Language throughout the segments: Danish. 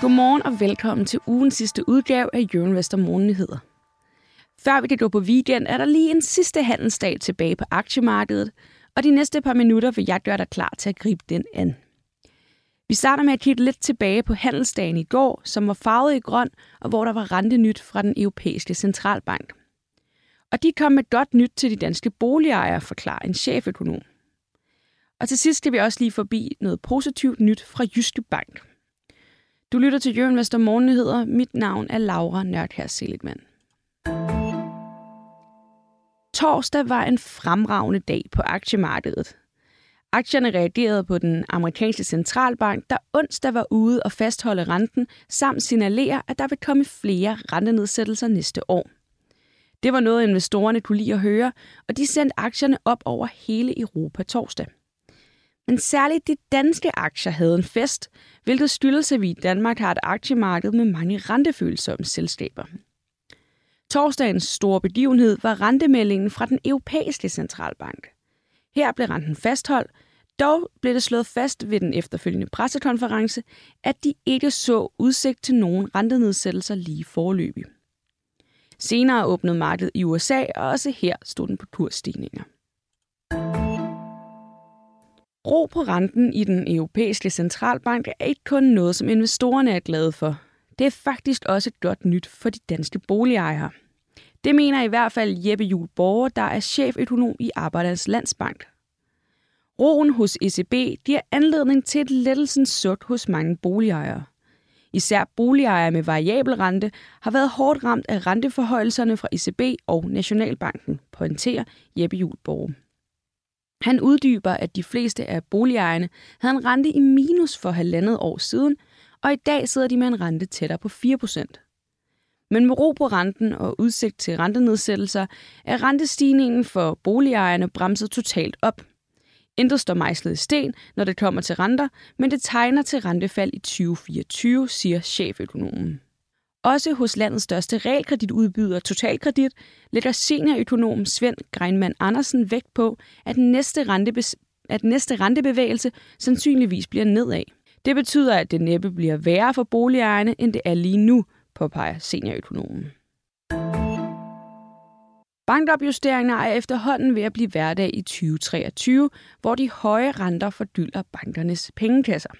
Godmorgen og velkommen til ugens sidste udgave af Jørgen Vester Morgennyheder. Før vi kan gå på weekend, er der lige en sidste handelsdag tilbage på aktiemarkedet, og de næste par minutter vil jeg gøre dig klar til at gribe den an. Vi starter med at kigge lidt tilbage på handelsdagen i går, som var farvet i grøn, og hvor der var rentenyt fra den europæiske centralbank. Og de kom med godt nyt til de danske boligejere, forklarer en cheføkonom. Og til sidst skal vi også lige forbi noget positivt nyt fra Jyske Bank. Du lytter til Jørgen Vester Morgennyheder. Mit navn er Laura Nørkær Seligman. Torsdag var en fremragende dag på aktiemarkedet. Aktierne reagerede på den amerikanske centralbank, der onsdag var ude og fastholde renten, samt signalere, at der vil komme flere rentenedsættelser næste år. Det var noget, investorerne kunne lide at høre, og de sendte aktierne op over hele Europa torsdag. Men særligt de danske aktier havde en fest, hvilket skyldes, at vi i Danmark har et aktiemarked med mange rentefølsomme selskaber. Torsdagens store begivenhed var rentemeldingen fra den europæiske centralbank. Her blev renten fastholdt, dog blev det slået fast ved den efterfølgende pressekonference, at de ikke så udsigt til nogen rentenedsættelser lige forløbig. Senere åbnede markedet i USA, og også her stod den på kursstigninger. Ro på renten i den europæiske centralbank er ikke kun noget, som investorerne er glade for. Det er faktisk også godt nyt for de danske boligejere. Det mener i hvert fald Jeppe Juhl Borger, der er cheføkonom i Arbejdernes Landsbank. Roen hos ECB giver anledning til et lettelsens suk hos mange boligejere. Især boligejere med variabel rente har været hårdt ramt af renteforhøjelserne fra ECB og Nationalbanken, pointerer Jeppe Juhl Borger. Han uddyber, at de fleste af boligejerne havde en rente i minus for halvandet år siden, og i dag sidder de med en rente tættere på 4%. Men med ro på renten og udsigt til rentenedsættelser, er rentestigningen for boligejerne bremset totalt op. Intet står mejslet i sten, når det kommer til renter, men det tegner til rentefald i 2024, siger cheføkonomen. Også hos landets største realkreditudbyder Totalkredit lægger seniorøkonom Svend Greinmann Andersen vægt på, at den næste, rentebe- at næste rentebevægelse sandsynligvis bliver nedad. Det betyder, at det næppe bliver værre for boligejerne, end det er lige nu, påpeger seniorøkonomen. Bankopjusteringer er efterhånden ved at blive hverdag i 2023, hvor de høje renter fordylder bankernes pengekasser.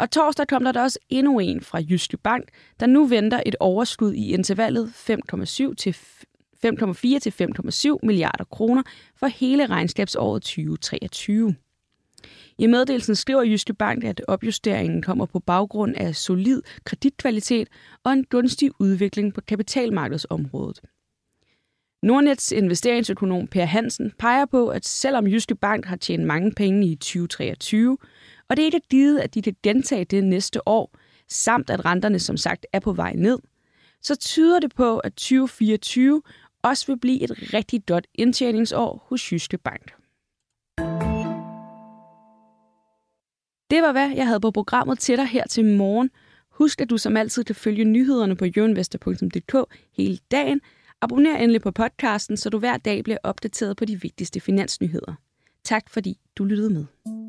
Og torsdag kom der da også endnu en fra Jyske Bank, der nu venter et overskud i intervallet 5,7 til 5,4 til 5,7 milliarder kroner for hele regnskabsåret 2023. I meddelelsen skriver Jyske Bank, at opjusteringen kommer på baggrund af solid kreditkvalitet og en gunstig udvikling på kapitalmarkedsområdet. Nordnets investeringsøkonom Per Hansen peger på, at selvom Jyske Bank har tjent mange penge i 2023, og det er ikke givet, at de kan gentage det næste år, samt at renterne som sagt er på vej ned, så tyder det på, at 2024 også vil blive et rigtig godt indtjeningsår hos Jyske Bank. Det var, hvad jeg havde på programmet til dig her til morgen. Husk, at du som altid kan følge nyhederne på jønvester.dk hele dagen. Abonner endelig på podcasten, så du hver dag bliver opdateret på de vigtigste finansnyheder. Tak fordi du lyttede med.